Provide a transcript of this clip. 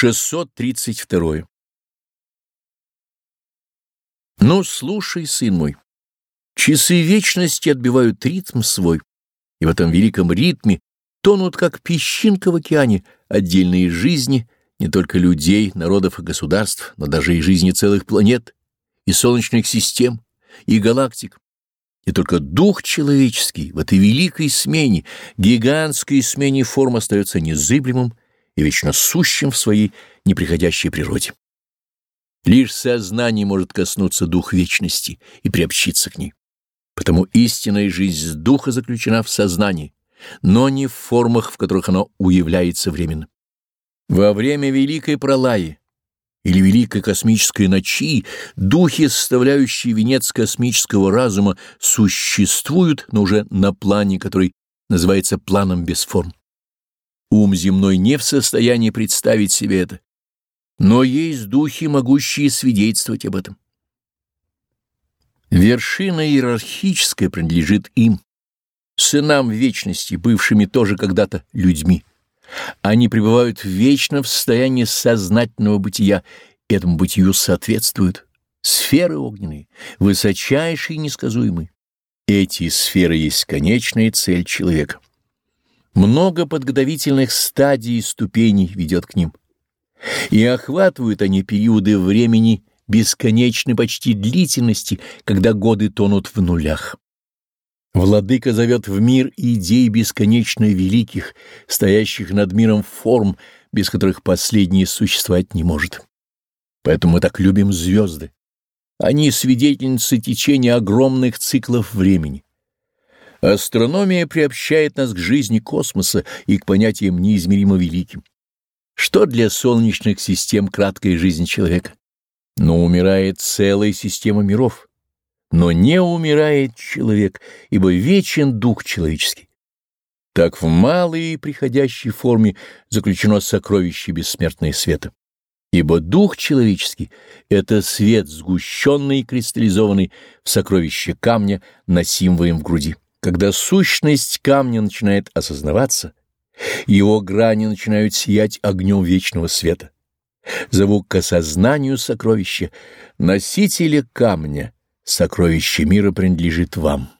632. Ну, слушай, сын мой, часы вечности отбивают ритм свой, и в этом великом ритме тонут, как песчинка в океане, отдельные жизни не только людей, народов и государств, но даже и жизни целых планет, и солнечных систем, и галактик. И только дух человеческий в этой великой смене, гигантской смене форм остается незыблемым и вечно сущим в своей неприходящей природе. Лишь сознание может коснуться дух вечности и приобщиться к ней. Потому истинная жизнь духа заключена в сознании, но не в формах, в которых оно уявляется временно. Во время Великой Пролаи или Великой Космической Ночи духи, составляющие венец космического разума, существуют, но уже на плане, который называется планом без форм. Ум земной не в состоянии представить себе это, но есть духи, могущие свидетельствовать об этом. Вершина иерархическая принадлежит им, сынам вечности, бывшими тоже когда-то людьми. Они пребывают вечно в состоянии сознательного бытия, этому бытию соответствуют сферы огненные, высочайшие и несказуемые. Эти сферы есть конечная цель человека. Много подготовительных стадий и ступеней ведет к ним. И охватывают они периоды времени бесконечной почти длительности, когда годы тонут в нулях. Владыка зовет в мир идей бесконечно великих, стоящих над миром форм, без которых последнее существовать не может. Поэтому мы так любим звезды. Они свидетельницы течения огромных циклов времени. Астрономия приобщает нас к жизни космоса и к понятиям неизмеримо великим. Что для солнечных систем краткая жизнь человека? Но умирает целая система миров. Но не умирает человек, ибо вечен дух человеческий. Так в малой и приходящей форме заключено сокровище бессмертное света. Ибо дух человеческий — это свет, сгущенный и кристаллизованный в сокровище камня, носимого в груди. Когда сущность камня начинает осознаваться, его грани начинают сиять огнем вечного света. Зову к осознанию сокровища, носителя камня, сокровище мира принадлежит вам.